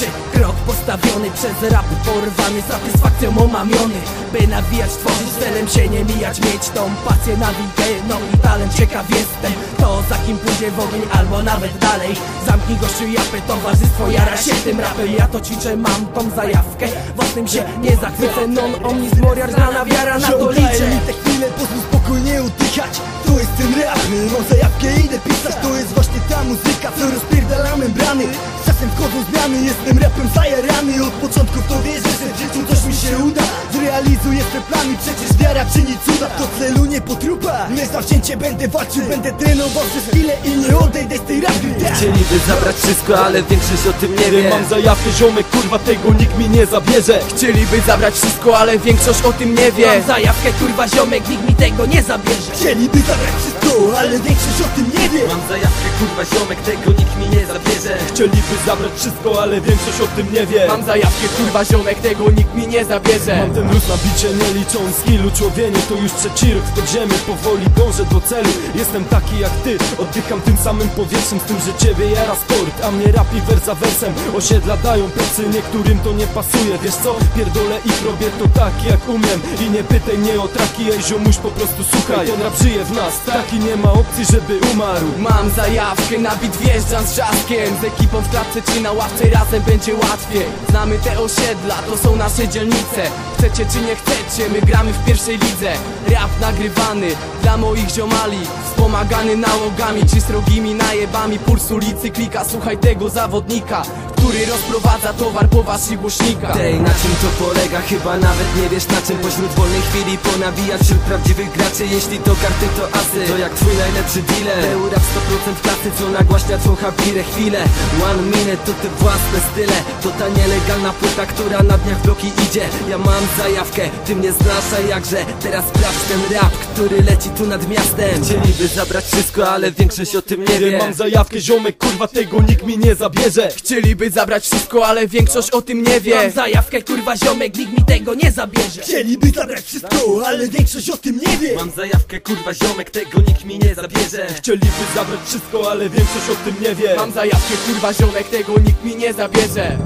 liczy Krok postawiony przez rap porwany Satysfakcją omamiony. By nawijać, tworzyć celem się nie mijać Mieć tą pasję na No i talent ciekaw jestem. To za kim pójdzie w ogień albo nawet dalej. Zamknij gościu japę, towarzystwo jara się tym rapem. Ja to ćwiczę, mam tą zajawkę. Własnym się nie zachwycę Non omnis moriar, znana wiara na to liczę. mi te chwile, pozwól spokojnie oddychać To jest ten rap, mam zajawkę idę pisać. To jest właśnie muzyka, co rozpierdala membrany. Z czasem wchodzą zmiany, jestem rapem zajarany Od początku to wierzę, że w życiu coś mi się uda Zrealizuję swe plany, przecież wiara czyni cuda. To celu nie po trupach, nie zawzięcie będę walczył Będę trenował przez chwilę i nie odejdę z tej tak. Chcieliby zabrać wszystko, ale większość o tym nie wie. Mam zajawkę ziomek, kurwa tego nikt mi nie zabierze. Chcieliby zabrać wszystko, ale większość o tym nie wie. Mam zajawkę, kurwa ziomek, nikt mi tego nie zabierze. Chcieliby zabrać wszystko, ale większość o tym nie wie. Mam zajawkę, kurwa ziomek, tego nikt mi nie zabierze. Chcieliby zabrać wszystko, ale większość o tym nie wie. Mam zajawkę, kurwa ziomek, tego nikt mi nie zabierze Mam ten luz na bicie, nie licząc skillu Człowienie to już trzeci rok w podziemie Powoli dążę do celu, jestem taki jak ty. Oddycham tym samym powietrzem, z tym, że ciebie jara sport A mnie rap i wers za wersem. Osiedla dają plecy, niektórym to nie pasuje. Wiesz co, pierdolę i robię to tak jak umiem. I nie pytaj mnie o traki, ej ziomuś po prostu słuchaj. Ten rap żyje w nas, taki nie ma opcji, żeby umarł. Mam zajawkę, na bit wjeżdżam z czaskiem. Z ekipą w klatce czy na ławce razem będzie łatwiej. Znamy te osiedla, to są nasze dzielnice. Chcecie czy nie chcecie, my gramy w pierwszej lidze. Rap nagrywany dla moich ziomali Wspomagany nałogami czy srogimi najebami. Puls ulicy klika, słuchaj tego zawodnika Który rozprowadza towar po waszych głośnikach. Tej, na czym to polega? Chyba nawet nie wiesz na czym Pośród wolnej chwili ponawijać wśród prawdziwych graczy. Jeśli to karty to asy. To jak twój najlepszy dealer. Był rap 100% klasy, co nagłaśnia twą habirę chwilę. One minute to te własne style. To ta nielegalna płyta, która na dniach w bloki idzie. Ja mam zajawkę, ty mnie znasz, a jakże? Teraz sprawdź ten rap, który leci tu nad miastem. Chcieliby zabrać wszystko, ale większość o tym nie wie. Mam zajawkę ziomek, kurwa tego nikt mi nie zabierze. Chcieliby zabrać wszystko, ale większość o tym nie wie. Mam zajawkę, kurwa ziomek, nikt mi tego nie zabierze. Chcieliby zabrać wszystko, ale większość o tym nie wie. Mam zajawkę, kurwa ziomek, tego nikt mi nie zabierze. Chcieliby zabrać wszystko, ale większość o tym nie wie. Mam zajawkę, kurwa ziomek, tego nikt mi nie zabierze